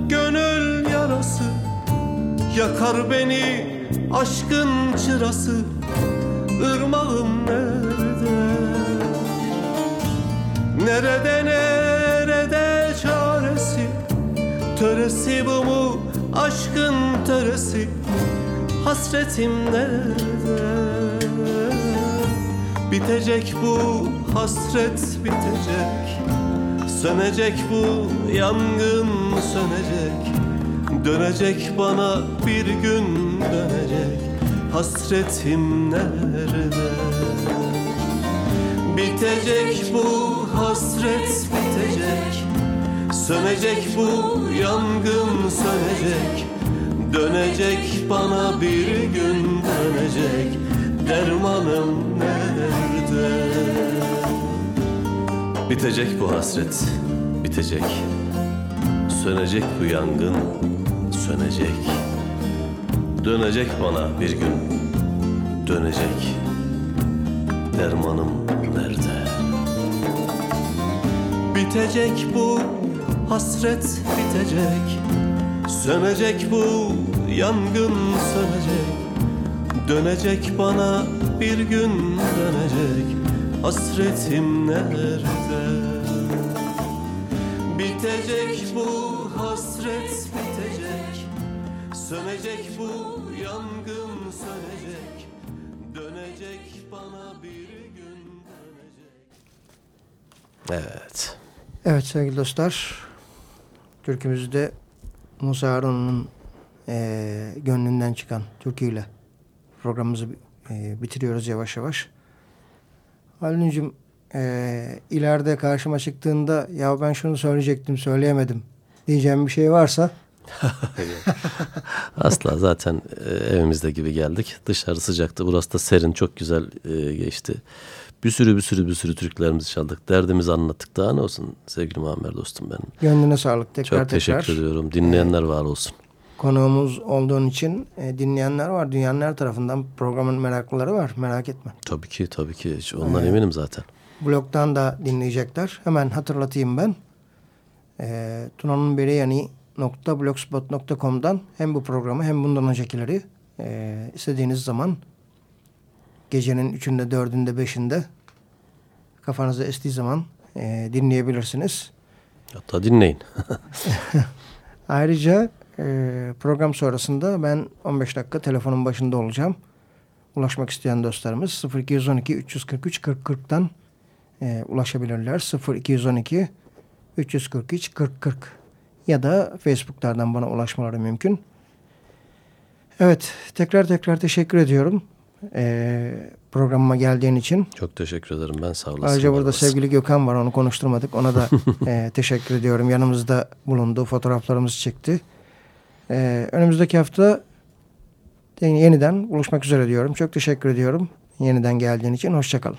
Speaker 3: gönül yarası Yakar beni aşkın çırası Irmağım nerede? Nerede nerede çaresi? Töresi bu mu aşkın töresi? Hasretim nerede? Bitecek bu hasret bitecek Sönecek bu yangın sönecek Dönecek bana bir gün dönecek Hasretim nerede? Bitecek bu hasret bitecek Sönecek bu yangın sönecek Dönecek bana bir gün dönecek Dermanım nerede? Bitecek bu hasret, bitecek. Sönecek bu yangın, sönecek. Dönecek bana bir gün, dönecek. Dermanım nerede? Bitecek bu hasret, bitecek. Sönecek bu yangın, sönecek. Dönecek bana bir gün dönecek. Hasretim nerede? Bitecek bu hasret bitecek Sönecek bu yangın sönecek Dönecek bana bir gün dönecek
Speaker 2: Evet.
Speaker 1: Evet sevgili dostlar. Türkümüzde Musa Aron'un eee, gönlünden çıkan türküyle programımızı eee, bitiriyoruz yavaş yavaş. Halil'cim eee ileride karşıma çıktığında ya ben şunu söyleyecektim söyleyemedim diyeceğim bir şey varsa
Speaker 2: Asla zaten e, evimizde gibi geldik. Dışarı sıcaktı. Burası da serin. Çok güzel e, geçti. Bir sürü bir sürü bir sürü türkülerimizi çaldık. Derdimizi anlattık. Daha ne olsun sevgili Muammer dostum benim.
Speaker 1: gönlüne sağlık tekrar
Speaker 2: Çok
Speaker 1: tekrar.
Speaker 2: teşekkür ediyorum. Dinleyenler var olsun.
Speaker 1: Konuğumuz olduğun için e, dinleyenler var. Dünyanın her tarafından programın meraklıları var. Merak etme.
Speaker 2: Tabii ki tabii ki. Ondan eminim zaten.
Speaker 1: Blogdan da dinleyecekler. Hemen hatırlatayım ben. E, tunanınbereyani.blogspot.com'dan hem bu programı hem bundan öncekileri e, istediğiniz zaman gecenin üçünde, dördünde, beşinde kafanıza estiği zaman e, dinleyebilirsiniz.
Speaker 2: Hatta dinleyin.
Speaker 1: Ayrıca e, program sonrasında ben 15 dakika telefonun başında olacağım. Ulaşmak isteyen dostlarımız 0212 343 40 40'tan e, ulaşabilirler. 0212 343 40 40 ya da Facebook'lardan bana ulaşmaları mümkün. Evet tekrar tekrar teşekkür ediyorum. E, programıma geldiğin için.
Speaker 2: Çok teşekkür ederim. Ben sağ olasın.
Speaker 1: Ayrıca burada
Speaker 2: olasın.
Speaker 1: sevgili Gökhan var onu konuşturmadık. Ona da e, teşekkür ediyorum. Yanımızda bulundu. Fotoğraflarımızı çekti. E, önümüzdeki hafta yeniden buluşmak üzere diyorum. Çok teşekkür ediyorum. Yeniden geldiğin için. Hoşçakalın.